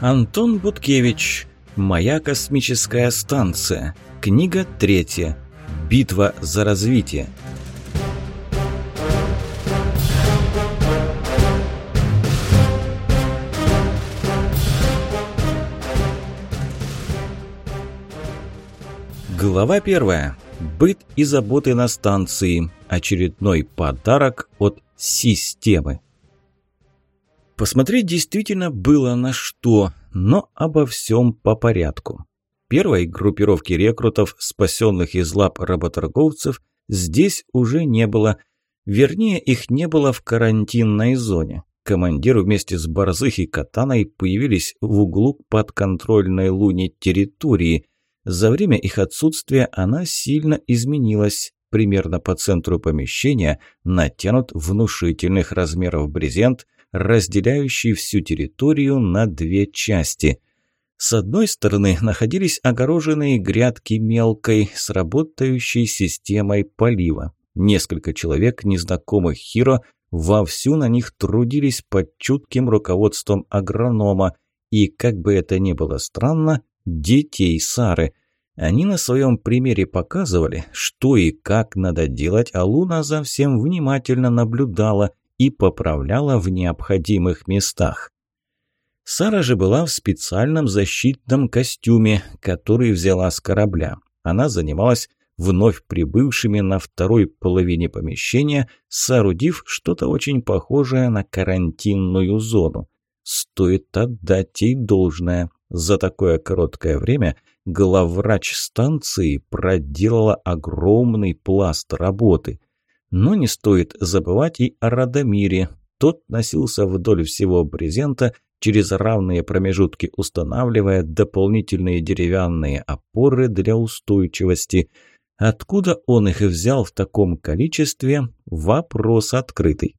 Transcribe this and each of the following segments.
Антон Буткевич. Моя космическая станция. Книга третья. Битва за развитие. Глава первая. Быт и заботы на станции. Очередной подарок от системы. Посмотреть действительно было на что, но обо всем по порядку. Первой группировки рекрутов, спасенных из лап работорговцев, здесь уже не было. Вернее, их не было в карантинной зоне. Командир вместе с Борзых и Катаной появились в углу подконтрольной Луне территории. За время их отсутствия она сильно изменилась. Примерно по центру помещения натянут внушительных размеров брезент – разделяющий всю территорию на две части. С одной стороны находились огороженные грядки мелкой с работающей системой полива. Несколько человек, незнакомых Хиро, вовсю на них трудились под чутким руководством агронома и, как бы это ни было странно, детей Сары. Они на своем примере показывали, что и как надо делать, а Луна за всем внимательно наблюдала и поправляла в необходимых местах. Сара же была в специальном защитном костюме, который взяла с корабля. Она занималась вновь прибывшими на второй половине помещения, соорудив что-то очень похожее на карантинную зону. Стоит отдать ей должное. За такое короткое время главврач станции проделала огромный пласт работы. Но не стоит забывать и о Радомире. Тот носился вдоль всего брезента, через равные промежутки устанавливая дополнительные деревянные опоры для устойчивости. Откуда он их взял в таком количестве – вопрос открытый.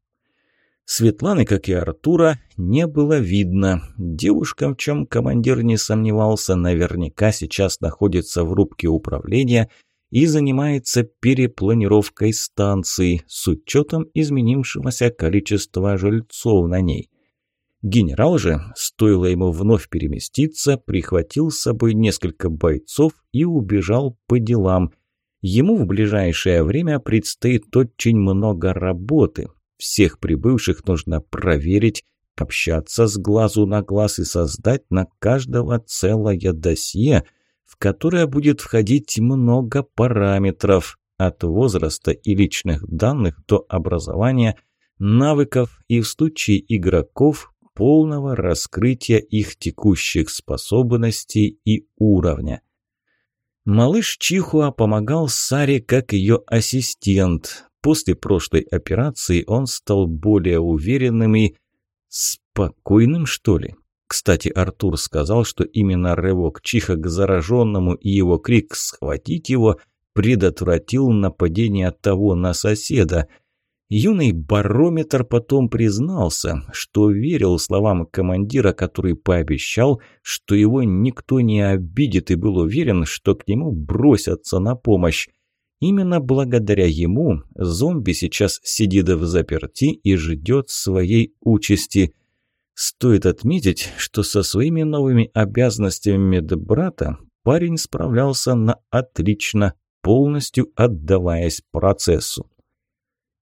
Светланы, как и Артура, не было видно. Девушка, в чем командир не сомневался, наверняка сейчас находится в рубке управления – и занимается перепланировкой станции с учетом изменившегося количества жильцов на ней. Генерал же, стоило ему вновь переместиться, прихватил с собой несколько бойцов и убежал по делам. Ему в ближайшее время предстоит очень много работы. Всех прибывших нужно проверить, общаться с глазу на глаз и создать на каждого целое досье – в которое будет входить много параметров от возраста и личных данных до образования, навыков и в случае игроков полного раскрытия их текущих способностей и уровня. Малыш Чихуа помогал Саре как ее ассистент. После прошлой операции он стал более уверенным и спокойным, что ли. Кстати, Артур сказал, что именно рывок Чиха к зараженному и его крик «схватить его» предотвратил нападение того на соседа. Юный барометр потом признался, что верил словам командира, который пообещал, что его никто не обидит и был уверен, что к нему бросятся на помощь. Именно благодаря ему зомби сейчас сидит в заперти и ждет своей участи – Стоит отметить, что со своими новыми обязанностями медбрата парень справлялся на отлично, полностью отдаваясь процессу.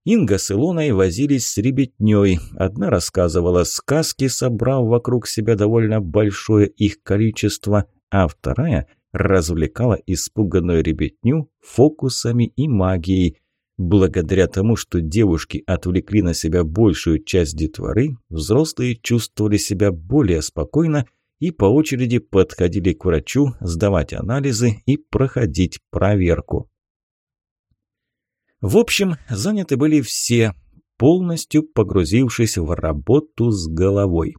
Инга с Илоной возились с ребятней. Одна рассказывала сказки, собрав вокруг себя довольно большое их количество, а вторая развлекала испуганную ребятню фокусами и магией. Благодаря тому, что девушки отвлекли на себя большую часть детворы, взрослые чувствовали себя более спокойно и по очереди подходили к врачу сдавать анализы и проходить проверку. В общем, заняты были все, полностью погрузившись в работу с головой.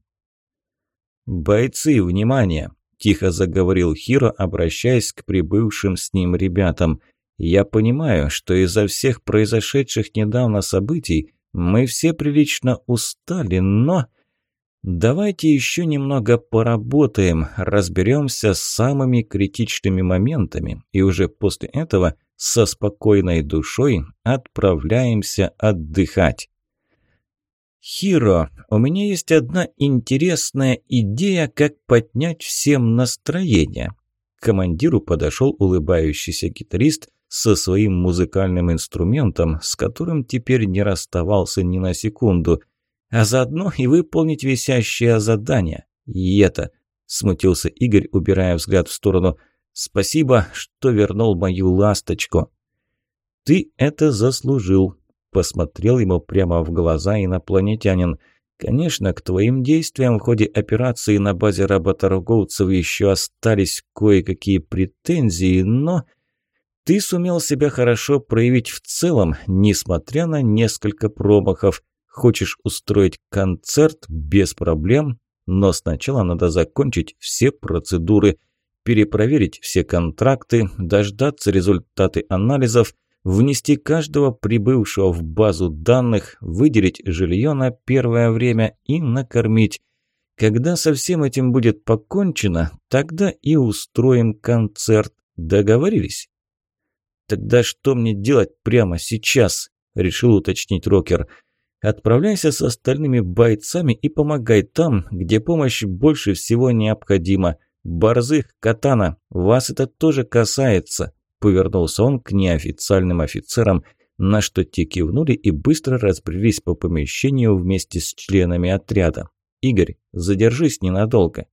«Бойцы, внимание!» – тихо заговорил Хиро, обращаясь к прибывшим с ним ребятам – я понимаю, что из-за всех произошедших недавно событий мы все прилично устали, но... Давайте еще немного поработаем, разберемся с самыми критичными моментами и уже после этого со спокойной душой отправляемся отдыхать. «Хиро, у меня есть одна интересная идея, как поднять всем настроение». К командиру подошел улыбающийся гитарист со своим музыкальным инструментом, с которым теперь не расставался ни на секунду, а заодно и выполнить висящее задание. И это, смутился Игорь, убирая взгляд в сторону. «Спасибо, что вернул мою ласточку». «Ты это заслужил», Посмотрел ему прямо в глаза инопланетянин. «Конечно, к твоим действиям в ходе операции на базе работорговцев еще остались кое-какие претензии, но...» Ты сумел себя хорошо проявить в целом, несмотря на несколько промахов. Хочешь устроить концерт без проблем, но сначала надо закончить все процедуры, перепроверить все контракты, дождаться результаты анализов – внести каждого прибывшего в базу данных, выделить жилье на первое время и накормить. Когда со всем этим будет покончено, тогда и устроим концерт. Договорились? Тогда что мне делать прямо сейчас? Решил уточнить Рокер. Отправляйся с остальными бойцами и помогай там, где помощь больше всего необходима. Борзых, Катана, вас это тоже касается. Повернулся он к неофициальным офицерам, на что те кивнули и быстро разбрелись по помещению вместе с членами отряда. «Игорь, задержись ненадолго».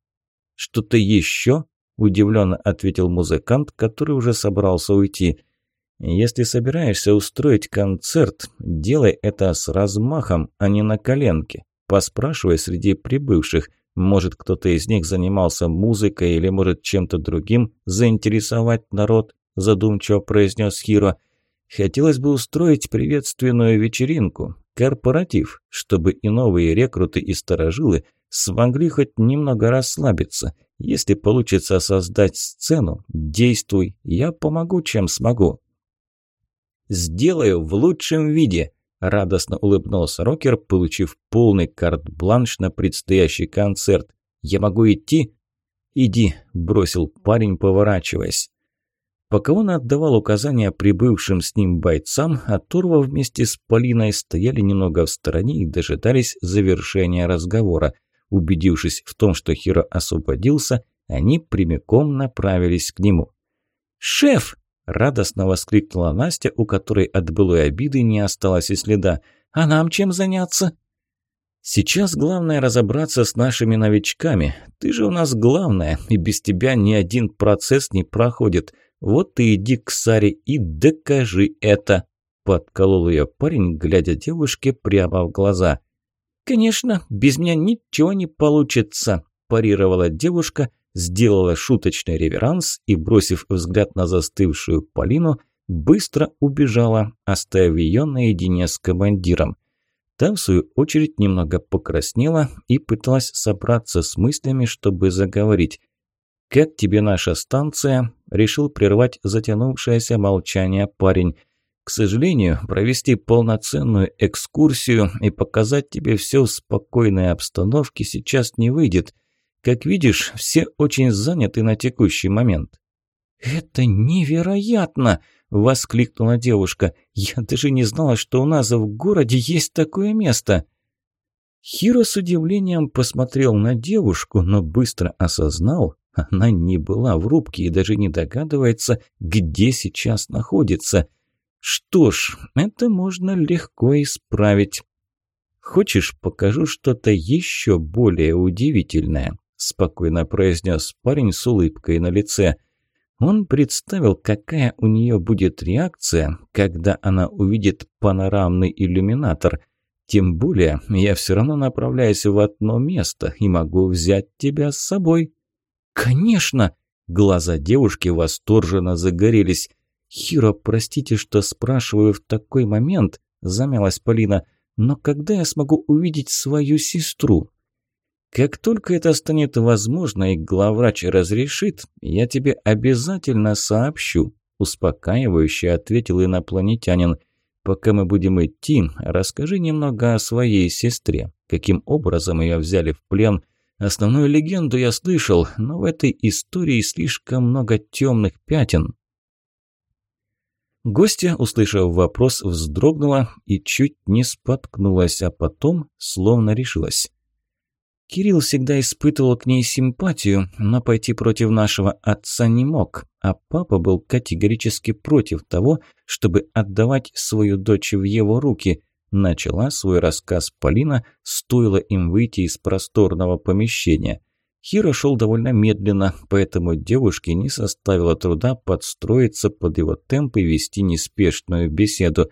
«Что-то еще?» – удивленно ответил музыкант, который уже собрался уйти. «Если собираешься устроить концерт, делай это с размахом, а не на коленке. Поспрашивай среди прибывших. Может, кто-то из них занимался музыкой или, может, чем-то другим заинтересовать народ задумчиво произнес Хиро. Хотелось бы устроить приветственную вечеринку, корпоратив, чтобы и новые рекруты и сторожилы смогли хоть немного расслабиться. Если получится создать сцену, действуй, я помогу, чем смогу. «Сделаю в лучшем виде», – радостно улыбнулся Рокер, получив полный карт-бланш на предстоящий концерт. «Я могу идти?» «Иди», – бросил парень, поворачиваясь. Пока он отдавал указания прибывшим с ним бойцам, а Турва вместе с Полиной стояли немного в стороне и дожидались завершения разговора. Убедившись в том, что Хиро освободился, они прямиком направились к нему. «Шеф!» – радостно воскликнула Настя, у которой от былой обиды не осталось и следа. «А нам чем заняться?» «Сейчас главное разобраться с нашими новичками. Ты же у нас главная, и без тебя ни один процесс не проходит. Вот ты иди к Саре и докажи это!» Подколол ее парень, глядя девушке прямо в глаза. «Конечно, без меня ничего не получится», – парировала девушка, сделала шуточный реверанс и, бросив взгляд на застывшую Полину, быстро убежала, оставив ее наедине с командиром. Та, в свою очередь, немного покраснела и пыталась собраться с мыслями, чтобы заговорить. «Как тебе наша станция?» – решил прервать затянувшееся молчание парень. «К сожалению, провести полноценную экскурсию и показать тебе все в спокойной обстановке сейчас не выйдет. Как видишь, все очень заняты на текущий момент». «Это невероятно!» – воскликнула девушка. «Я даже не знала, что у нас в городе есть такое место!» Хиро с удивлением посмотрел на девушку, но быстро осознал, она не была в рубке и даже не догадывается, где сейчас находится. Что ж, это можно легко исправить. «Хочешь, покажу что-то еще более удивительное?» – спокойно произнес парень с улыбкой на лице. Он представил, какая у нее будет реакция, когда она увидит панорамный иллюминатор. Тем более, я все равно направляюсь в одно место и могу взять тебя с собой. «Конечно!» Глаза девушки восторженно загорелись. «Хиро, простите, что спрашиваю в такой момент», – замялась Полина, «но когда я смогу увидеть свою сестру?» «Как только это станет возможно и главврач разрешит, я тебе обязательно сообщу», – успокаивающе ответил инопланетянин. «Пока мы будем идти, расскажи немного о своей сестре. Каким образом ее взяли в плен?» Основную легенду я слышал, но в этой истории слишком много темных пятен. Гостья, услышав вопрос, вздрогнула и чуть не споткнулась, а потом словно решилась. Кирилл всегда испытывал к ней симпатию, но пойти против нашего отца не мог, а папа был категорически против того, чтобы отдавать свою дочь в его руки. Начала свой рассказ Полина, стоило им выйти из просторного помещения. Хиро шел довольно медленно, поэтому девушке не составило труда подстроиться под его темп и вести неспешную беседу.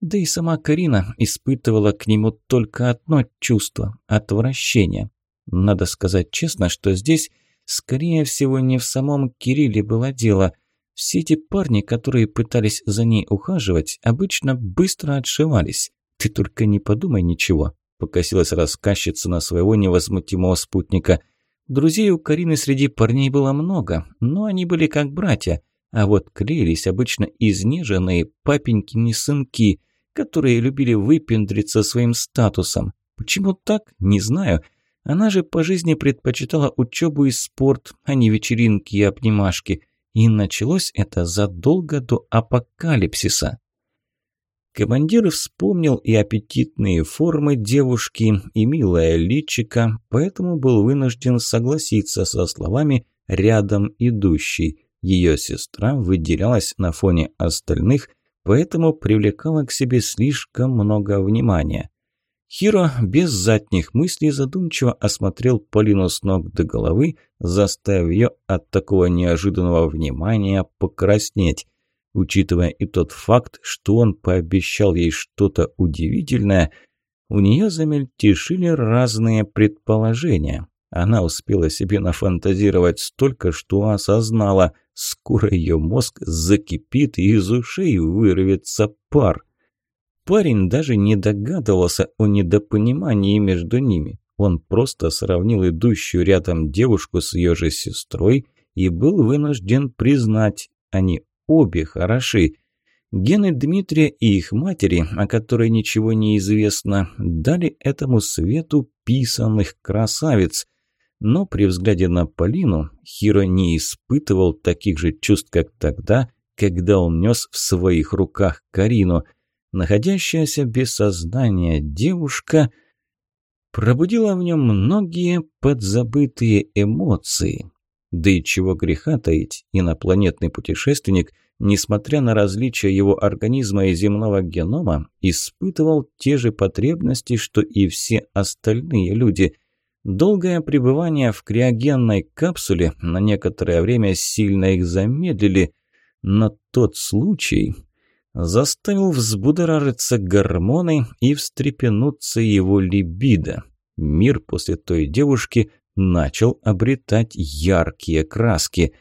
Да и сама Карина испытывала к нему только одно чувство – отвращение. Надо сказать честно, что здесь, скорее всего, не в самом Кирилле было дело. Все эти парни, которые пытались за ней ухаживать, обычно быстро отшивались. «Ты только не подумай ничего», – покосилась рассказчица на своего невозмутимого спутника – Друзей у Карины среди парней было много, но они были как братья, а вот клеились обычно изнеженные папенькины сынки, которые любили выпендриться своим статусом. Почему так, не знаю. Она же по жизни предпочитала учебу и спорт, а не вечеринки и обнимашки. И началось это задолго до апокалипсиса. Командир вспомнил и аппетитные формы девушки, и милое личико, поэтому был вынужден согласиться со словами «рядом идущий». Ее сестра выделялась на фоне остальных, поэтому привлекала к себе слишком много внимания. Хиро без задних мыслей задумчиво осмотрел Полину с ног до головы, заставив ее от такого неожиданного внимания покраснеть учитывая и тот факт, что он пообещал ей что-то удивительное, у нее замельтешили разные предположения. Она успела себе нафантазировать столько, что осознала, скоро ее мозг закипит и из ушей вырвется пар. Парень даже не догадывался о недопонимании между ними. Он просто сравнил идущую рядом девушку с ее же сестрой и был вынужден признать, они обе хороши. Гены Дмитрия и их матери, о которой ничего не известно, дали этому свету писанных красавиц. Но при взгляде на Полину Хиро не испытывал таких же чувств, как тогда, когда он нес в своих руках Карину. Находящаяся без сознания девушка пробудила в нем многие подзабытые эмоции. Да и чего греха таить, инопланетный путешественник, несмотря на различия его организма и земного генома, испытывал те же потребности, что и все остальные люди. Долгое пребывание в криогенной капсуле на некоторое время сильно их замедлили, но тот случай заставил взбудоражиться гормоны и встрепенуться его либидо. Мир после той девушки начал обретать яркие краски.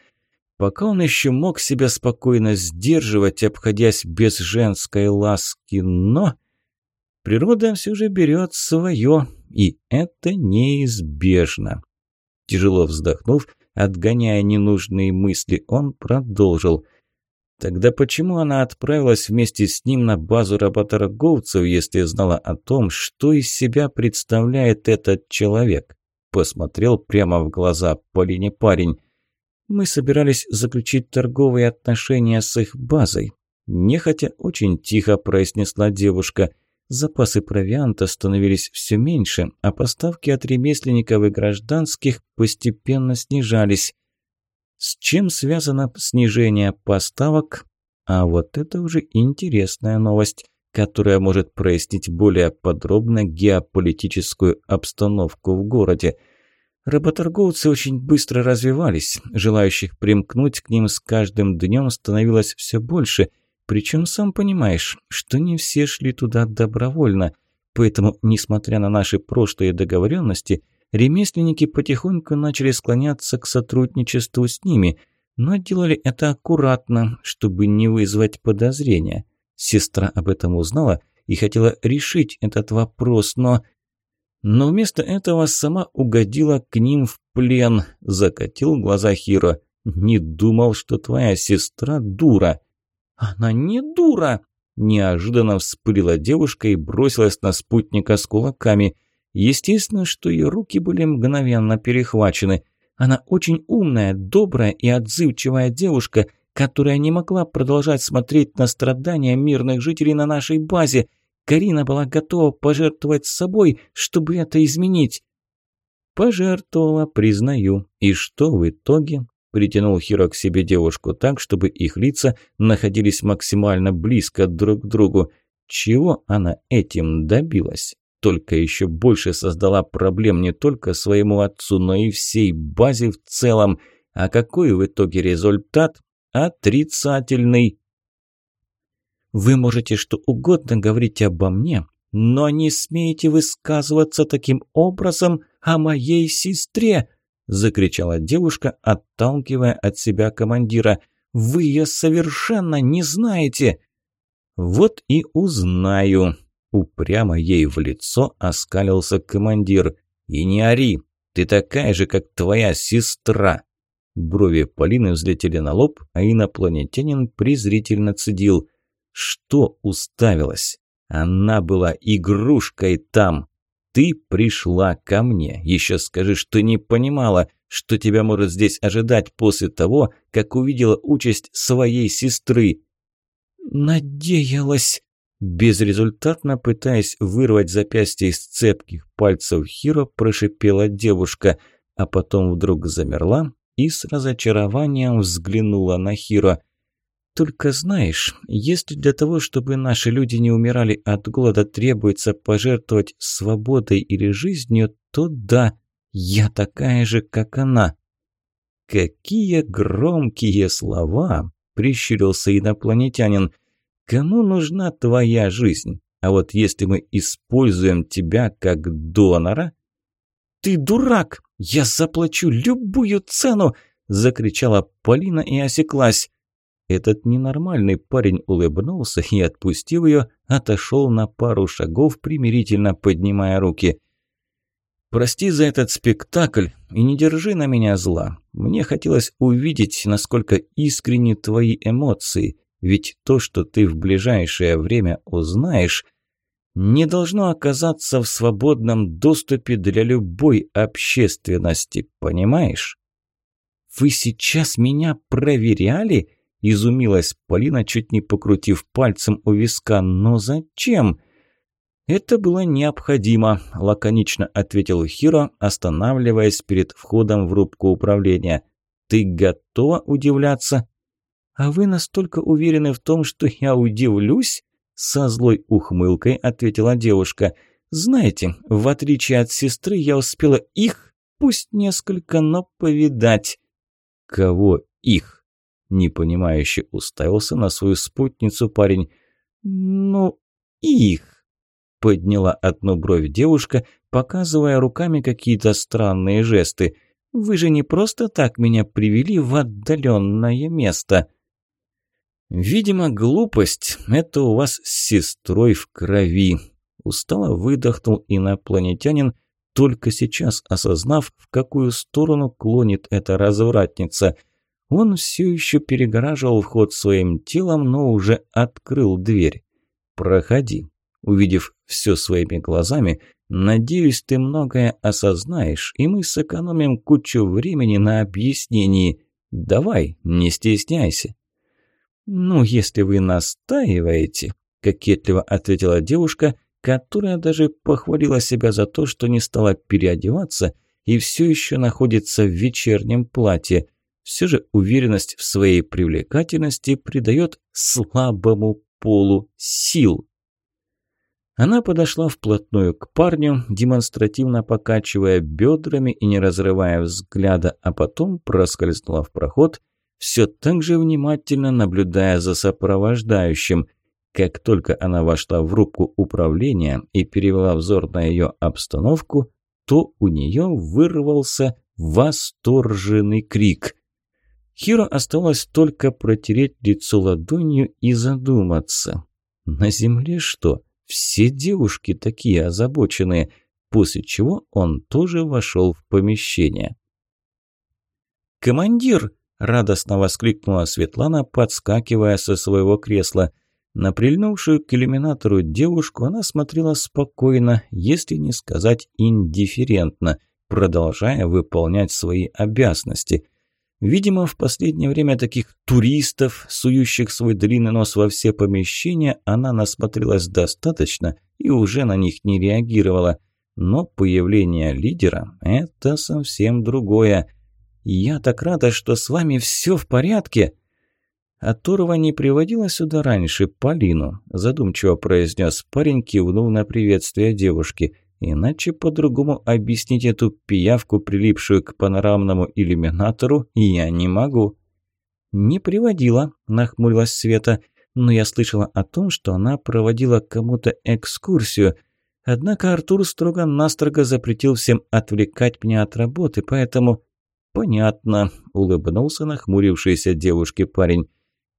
Пока он еще мог себя спокойно сдерживать, обходясь без женской ласки, но... Природа все же берет свое, и это неизбежно. Тяжело вздохнув, отгоняя ненужные мысли, он продолжил. Тогда почему она отправилась вместе с ним на базу работорговцев, если знала о том, что из себя представляет этот человек? посмотрел прямо в глаза Полине парень. Мы собирались заключить торговые отношения с их базой. Нехотя очень тихо произнесла девушка. Запасы провианта становились все меньше, а поставки от ремесленников и гражданских постепенно снижались. С чем связано снижение поставок? А вот это уже интересная новость, которая может прояснить более подробно геополитическую обстановку в городе. Работорговцы очень быстро развивались, желающих примкнуть к ним с каждым днем становилось все больше, причем сам понимаешь, что не все шли туда добровольно, поэтому, несмотря на наши прошлые договоренности, ремесленники потихоньку начали склоняться к сотрудничеству с ними, но делали это аккуратно, чтобы не вызвать подозрения. Сестра об этом узнала и хотела решить этот вопрос, но но вместо этого сама угодила к ним в плен, закатил глаза Хиро. Не думал, что твоя сестра дура. Она не дура, неожиданно вспылила девушка и бросилась на спутника с кулаками. Естественно, что ее руки были мгновенно перехвачены. Она очень умная, добрая и отзывчивая девушка, которая не могла продолжать смотреть на страдания мирных жителей на нашей базе. Карина была готова пожертвовать собой, чтобы это изменить. Пожертвовала, признаю. И что в итоге? Притянул Хиро к себе девушку так, чтобы их лица находились максимально близко друг к другу. Чего она этим добилась? Только еще больше создала проблем не только своему отцу, но и всей базе в целом. А какой в итоге результат? Отрицательный. Вы можете что угодно говорить обо мне, но не смеете высказываться таким образом о моей сестре!» – закричала девушка, отталкивая от себя командира. «Вы ее совершенно не знаете!» «Вот и узнаю!» – упрямо ей в лицо оскалился командир. «И не ори! Ты такая же, как твоя сестра!» Брови Полины взлетели на лоб, а инопланетянин презрительно цедил. «Что уставилась? Она была игрушкой там. Ты пришла ко мне. Еще скажи, что не понимала, что тебя может здесь ожидать после того, как увидела участь своей сестры. Надеялась. Безрезультатно пытаясь вырвать запястье из цепких пальцев Хиро, прошипела девушка, а потом вдруг замерла и с разочарованием взглянула на Хиро. Только знаешь, если для того, чтобы наши люди не умирали от голода, требуется пожертвовать свободой или жизнью, то да, я такая же, как она. Какие громкие слова, прищурился инопланетянин. Кому нужна твоя жизнь? А вот если мы используем тебя как донора... Ты дурак! Я заплачу любую цену! Закричала Полина и осеклась. Этот ненормальный парень улыбнулся и, отпустив ее, отошел на пару шагов, примирительно поднимая руки. «Прости за этот спектакль и не держи на меня зла. Мне хотелось увидеть, насколько искренни твои эмоции, ведь то, что ты в ближайшее время узнаешь, не должно оказаться в свободном доступе для любой общественности, понимаешь?» «Вы сейчас меня проверяли?» Изумилась Полина, чуть не покрутив пальцем у виска. «Но зачем?» «Это было необходимо», – лаконично ответил Хиро, останавливаясь перед входом в рубку управления. «Ты готова удивляться?» «А вы настолько уверены в том, что я удивлюсь?» Со злой ухмылкой ответила девушка. «Знаете, в отличие от сестры, я успела их, пусть несколько, но повидать». «Кого их?» Непонимающе уставился на свою спутницу парень. «Ну, их!» Подняла одну бровь девушка, показывая руками какие-то странные жесты. «Вы же не просто так меня привели в отдаленное место!» «Видимо, глупость – это у вас с сестрой в крови», – устало выдохнул инопланетянин, только сейчас осознав, в какую сторону клонит эта развратница – он все еще перегораживал вход своим телом, но уже открыл дверь. «Проходи». Увидев все своими глазами, надеюсь, ты многое осознаешь, и мы сэкономим кучу времени на объяснении. Давай, не стесняйся. «Ну, если вы настаиваете», – кокетливо ответила девушка, которая даже похвалила себя за то, что не стала переодеваться и все еще находится в вечернем платье – все же уверенность в своей привлекательности придает слабому полу сил. Она подошла вплотную к парню, демонстративно покачивая бедрами и не разрывая взгляда, а потом проскользнула в проход, все так же внимательно наблюдая за сопровождающим. Как только она вошла в рубку управления и перевела взор на ее обстановку, то у нее вырвался восторженный крик. Хиро осталось только протереть лицо ладонью и задуматься. На земле что? Все девушки такие озабоченные, после чего он тоже вошел в помещение. «Командир!» – радостно воскликнула Светлана, подскакивая со своего кресла. На прильнувшую к иллюминатору девушку она смотрела спокойно, если не сказать индифферентно, продолжая выполнять свои обязанности – Видимо, в последнее время таких туристов, сующих свой длинный нос во все помещения, она насмотрелась достаточно и уже на них не реагировала. Но появление лидера – это совсем другое. «Я так рада, что с вами все в порядке!» «А Турова не приводила сюда раньше Полину», – задумчиво произнес парень, кивнув на приветствие девушки – Иначе по-другому объяснить эту пиявку, прилипшую к панорамному иллюминатору, я не могу. «Не приводила», – нахмурилась Света, – «но я слышала о том, что она проводила кому-то экскурсию. Однако Артур строго-настрого запретил всем отвлекать меня от работы, поэтому...» «Понятно», – улыбнулся нахмурившийся девушке парень.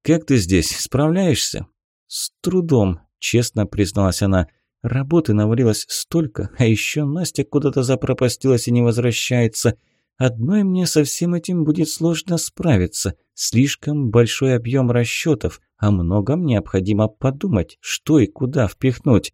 «Как ты здесь? Справляешься?» «С трудом», – честно призналась она. Работы навалилось столько, а еще Настя куда-то запропастилась и не возвращается. Одной мне со всем этим будет сложно справиться. Слишком большой объем расчетов, о многом необходимо подумать, что и куда впихнуть.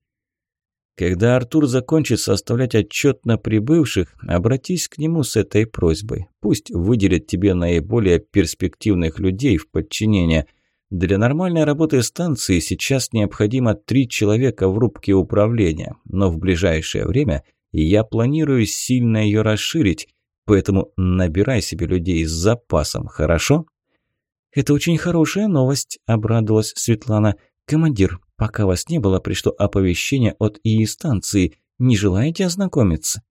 Когда Артур закончит составлять отчет на прибывших, обратись к нему с этой просьбой. Пусть выделит тебе наиболее перспективных людей в подчинение – для нормальной работы станции сейчас необходимо три человека в рубке управления, но в ближайшее время я планирую сильно ее расширить, поэтому набирай себе людей с запасом, хорошо? «Это очень хорошая новость», – обрадовалась Светлана. «Командир, пока вас не было, пришло оповещение от ИИ-станции. Не желаете ознакомиться?»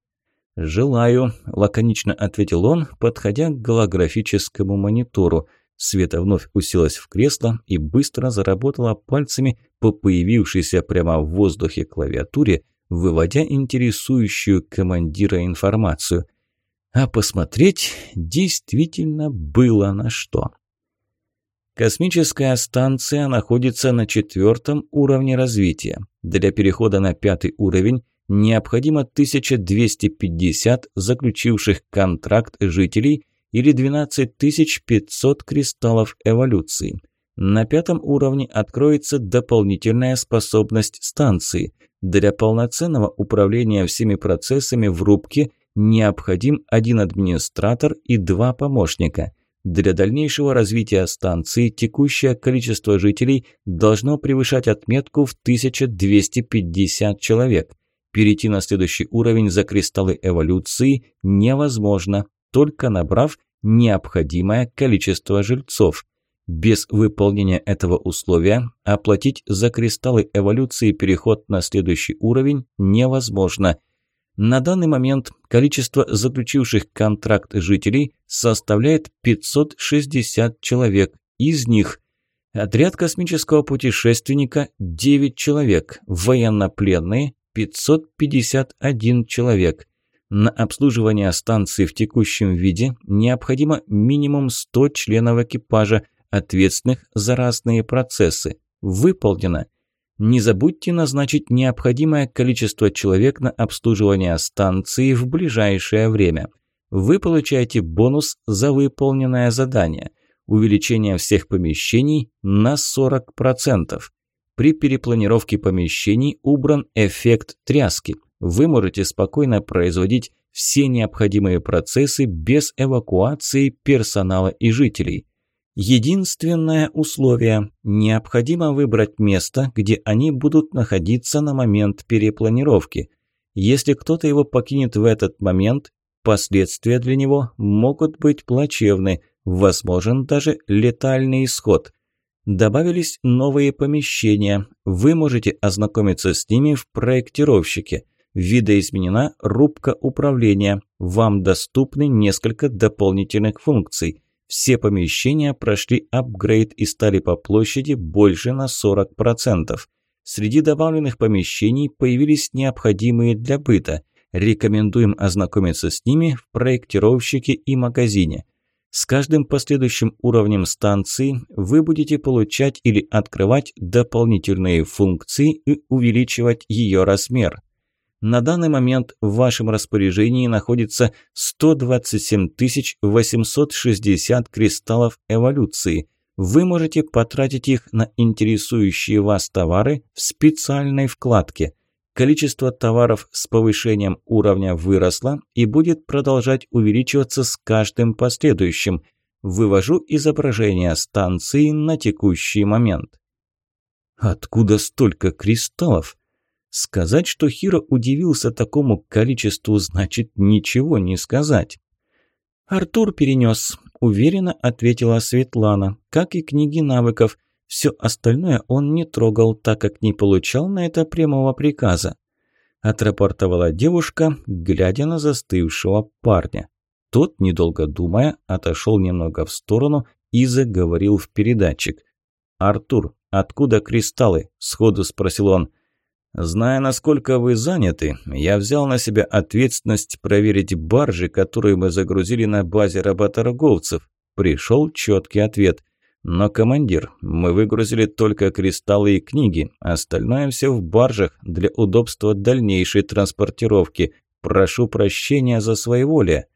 «Желаю», – лаконично ответил он, подходя к голографическому монитору – Света вновь уселась в кресло и быстро заработала пальцами по появившейся прямо в воздухе клавиатуре, выводя интересующую командира информацию. А посмотреть действительно было на что. Космическая станция находится на четвертом уровне развития. Для перехода на пятый уровень необходимо 1250 заключивших контракт жителей – или 12500 кристаллов эволюции. На пятом уровне откроется дополнительная способность станции. Для полноценного управления всеми процессами в рубке необходим один администратор и два помощника. Для дальнейшего развития станции текущее количество жителей должно превышать отметку в 1250 человек. Перейти на следующий уровень за кристаллы эволюции невозможно, только набрав необходимое количество жильцов. Без выполнения этого условия оплатить за кристаллы эволюции переход на следующий уровень невозможно. На данный момент количество заключивших контракт жителей составляет 560 человек. Из них отряд космического путешественника – 9 человек, военнопленные – 551 человек – на обслуживание станции в текущем виде необходимо минимум 100 членов экипажа, ответственных за разные процессы. Выполнено. Не забудьте назначить необходимое количество человек на обслуживание станции в ближайшее время. Вы получаете бонус за выполненное задание. Увеличение всех помещений на 40%. При перепланировке помещений убран эффект тряски вы можете спокойно производить все необходимые процессы без эвакуации персонала и жителей. Единственное условие – необходимо выбрать место, где они будут находиться на момент перепланировки. Если кто-то его покинет в этот момент, последствия для него могут быть плачевны, возможен даже летальный исход. Добавились новые помещения, вы можете ознакомиться с ними в проектировщике – Видоизменена рубка управления. Вам доступны несколько дополнительных функций. Все помещения прошли апгрейд и стали по площади больше на 40%. Среди добавленных помещений появились необходимые для быта. Рекомендуем ознакомиться с ними в проектировщике и магазине. С каждым последующим уровнем станции вы будете получать или открывать дополнительные функции и увеличивать ее размер. На данный момент в вашем распоряжении находится 127 860 кристаллов эволюции. Вы можете потратить их на интересующие вас товары в специальной вкладке. Количество товаров с повышением уровня выросло и будет продолжать увеличиваться с каждым последующим. Вывожу изображение станции на текущий момент. Откуда столько кристаллов? Сказать, что Хиро удивился такому количеству, значит ничего не сказать. «Артур перенес», – уверенно ответила Светлана, – «как и книги навыков. Все остальное он не трогал, так как не получал на это прямого приказа. Отрапортовала девушка, глядя на застывшего парня. Тот, недолго думая, отошел немного в сторону и заговорил в передатчик. «Артур, откуда кристаллы?» – сходу спросил он. «Зная, насколько вы заняты, я взял на себя ответственность проверить баржи, которые мы загрузили на базе работорговцев». Пришел четкий ответ. «Но, командир, мы выгрузили только кристаллы и книги, остальное все в баржах для удобства дальнейшей транспортировки. Прошу прощения за своеволие».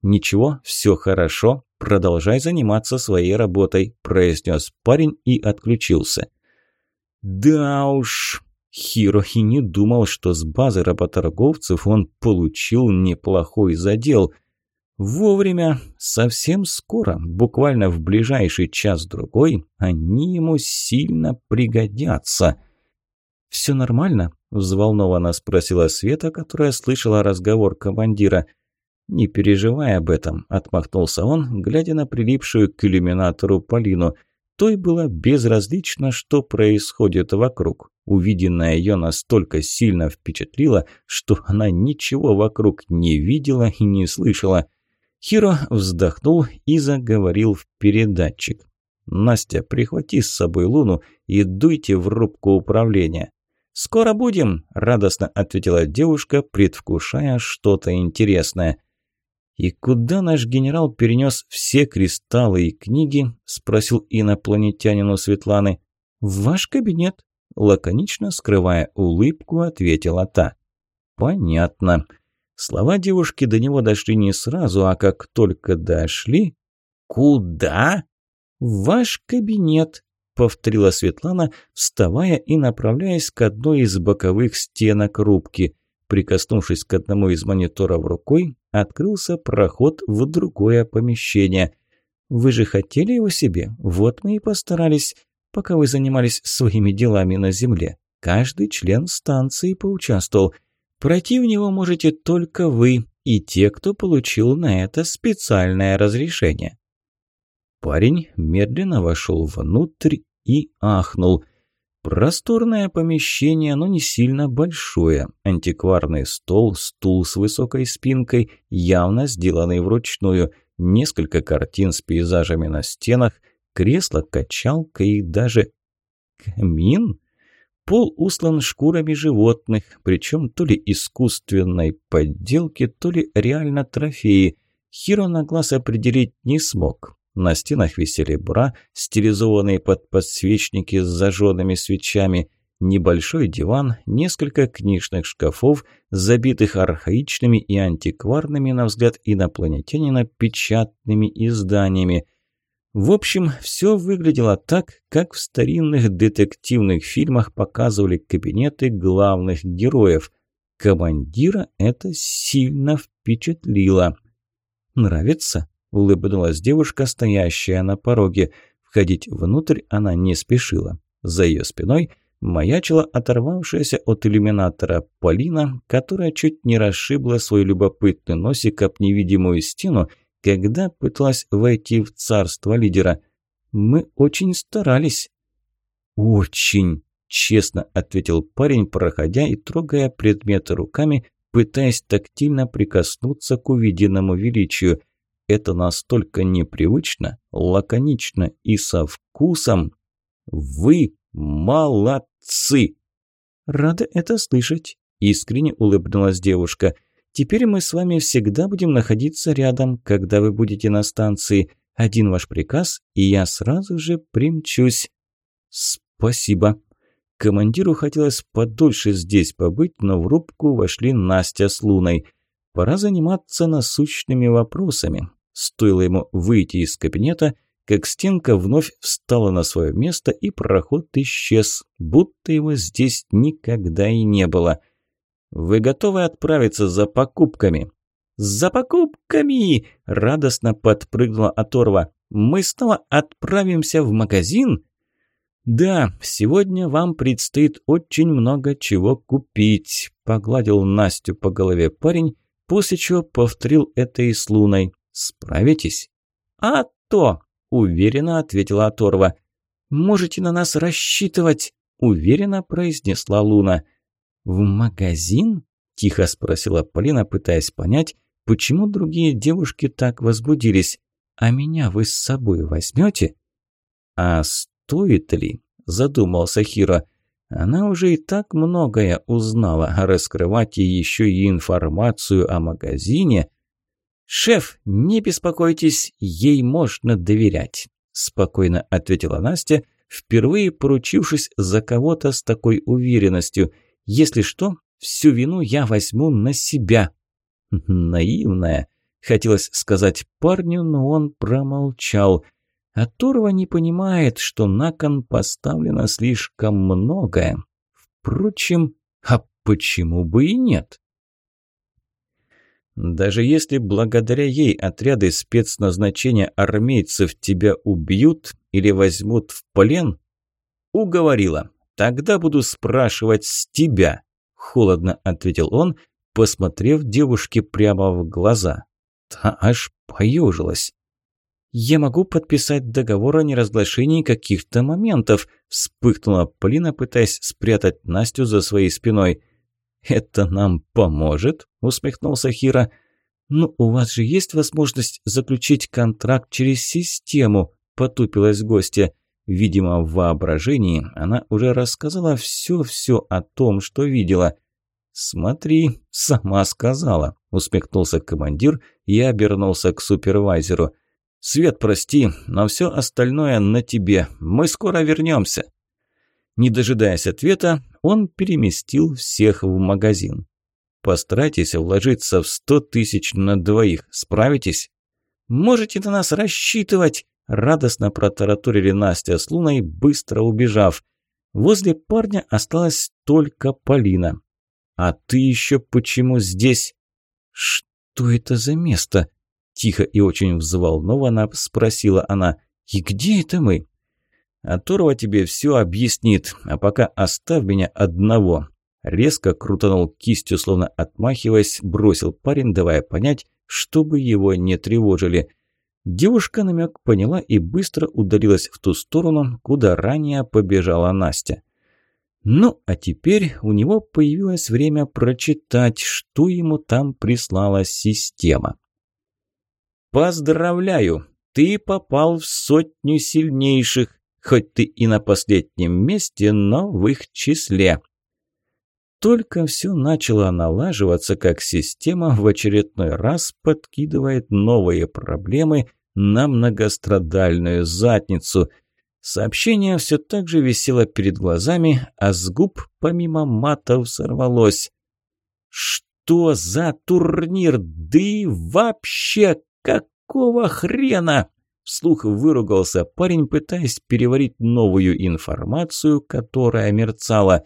«Ничего, все хорошо, продолжай заниматься своей работой», – произнес парень и отключился. «Да уж...» Хиро и не думал, что с базы работорговцев он получил неплохой задел. Вовремя, совсем скоро, буквально в ближайший час-другой, они ему сильно пригодятся. «Все нормально?» – взволнованно спросила Света, которая слышала разговор командира. «Не переживай об этом», – отмахнулся он, глядя на прилипшую к иллюминатору Полину. Той было безразлично, что происходит вокруг. Увиденное ее настолько сильно впечатлило, что она ничего вокруг не видела и не слышала – Хиро вздохнул и заговорил в передатчик. «Настя, прихвати с собой Луну и дуйте в рубку управления». «Скоро будем», – радостно ответила девушка, предвкушая что-то интересное. «И куда наш генерал перенес все кристаллы и книги?» – спросил инопланетянину Светланы. «В ваш кабинет», – лаконично скрывая улыбку, ответила та. «Понятно». Слова девушки до него дошли не сразу, а как только дошли... «Куда?» «В ваш кабинет», — повторила Светлана, вставая и направляясь к одной из боковых стенок рубки. Прикоснувшись к одному из мониторов рукой, открылся проход в другое помещение. «Вы же хотели его себе? Вот мы и постарались, пока вы занимались своими делами на Земле. Каждый член станции поучаствовал». Пройти в него можете только вы и те, кто получил на это специальное разрешение. Парень медленно вошел внутрь и ахнул. Просторное помещение, но не сильно большое. Антикварный стол, стул с высокой спинкой, явно сделанный вручную, несколько картин с пейзажами на стенах, кресло, качалка и даже... Камин? Пол услан шкурами животных, причем то ли искусственной подделки, то ли реально трофеи. Хиро на глаз определить не смог. На стенах висели бра, стилизованные под подсвечники с зажженными свечами, небольшой диван, несколько книжных шкафов, забитых архаичными и антикварными, на взгляд инопланетянина, печатными изданиями. В общем, все выглядело так, как в старинных детективных фильмах показывали кабинеты главных героев. Командира это сильно впечатлило. «Нравится?» – улыбнулась девушка, стоящая на пороге. Входить внутрь она не спешила. За ее спиной маячила оторвавшаяся от иллюминатора Полина, которая чуть не расшибла свой любопытный носик об невидимую стену когда пыталась войти в царство лидера. Мы очень старались. Очень, честно ответил парень, проходя и трогая предметы руками, пытаясь тактильно прикоснуться к увиденному величию. Это настолько непривычно, лаконично и со вкусом. Вы молодцы! Рада это слышать, искренне улыбнулась девушка – Теперь мы с вами всегда будем находиться рядом, когда вы будете на станции. Один ваш приказ, и я сразу же примчусь». «Спасибо». Командиру хотелось подольше здесь побыть, но в рубку вошли Настя с Луной. Пора заниматься насущными вопросами. Стоило ему выйти из кабинета, как стенка вновь встала на свое место, и проход исчез, будто его здесь никогда и не было – «Вы готовы отправиться за покупками?» «За покупками!» – радостно подпрыгнула оторва. «Мы снова отправимся в магазин?» «Да, сегодня вам предстоит очень много чего купить», – погладил Настю по голове парень, после чего повторил это и с Луной. «Справитесь?» «А то!» – уверенно ответила оторва. «Можете на нас рассчитывать», – уверенно произнесла Луна. «В магазин?» – тихо спросила Полина, пытаясь понять, почему другие девушки так возбудились. «А меня вы с собой возьмете?» «А стоит ли?» – задумался Хиро. Она уже и так многое узнала, а раскрывать ей еще и информацию о магазине. «Шеф, не беспокойтесь, ей можно доверять», – спокойно ответила Настя, впервые поручившись за кого-то с такой уверенностью. «Если что, всю вину я возьму на себя». Наивная. Хотелось сказать парню, но он промолчал. А Турва не понимает, что на кон поставлено слишком многое. Впрочем, а почему бы и нет? Даже если благодаря ей отряды спецназначения армейцев тебя убьют или возьмут в плен, уговорила. Тогда буду спрашивать с тебя, холодно ответил он, посмотрев девушке прямо в глаза. Та аж поежилась. «Я могу подписать договор о неразглашении каких-то моментов», вспыхнула Полина, пытаясь спрятать Настю за своей спиной. «Это нам поможет?» – усмехнулся Хира. «Ну, у вас же есть возможность заключить контракт через систему», – потупилась гостья. Видимо, в воображении она уже рассказала все-все о том, что видела. «Смотри, сама сказала», – усмехнулся командир и обернулся к супервайзеру – «Свет, прости, но все остальное на тебе. Мы скоро вернемся». Не дожидаясь ответа, он переместил всех в магазин. «Постарайтесь вложиться в сто тысяч на двоих. Справитесь?» «Можете на нас рассчитывать!» Радостно протараторили Настя с Луной, быстро убежав. Возле парня осталась только Полина. «А ты еще почему здесь?» «Что это за место?» Тихо и очень взволнованно спросила она. «И где это мы?» «Аторва тебе все объяснит, а пока оставь меня одного». Резко крутанул кистью, словно отмахиваясь, бросил парень, давая понять, чтобы его не тревожили. Девушка намек поняла и быстро удалилась в ту сторону, куда ранее побежала Настя. Ну, а теперь у него появилось время прочитать, что ему там прислала система. «Поздравляю! Ты попал в сотню сильнейших, хоть ты и на последнем месте, но в их числе». Только все начало налаживаться, как система в очередной раз подкидывает новые проблемы на многострадальную задницу. Сообщение все так же висело перед глазами, а с губ помимо матов сорвалось. «Что за турнир? Да и вообще «Какого хрена?» Вслух выругался парень, пытаясь переварить новую информацию, которая мерцала.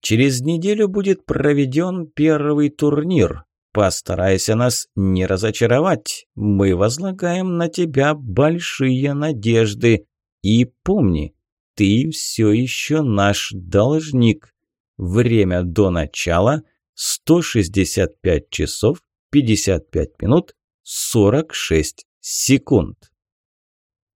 «Через неделю будет проведен первый турнир. Постарайся нас не разочаровать. Мы возлагаем на тебя большие надежды. И помни, ты все еще наш должник. Время до начала – 165 часов 55 минут 46 секунд.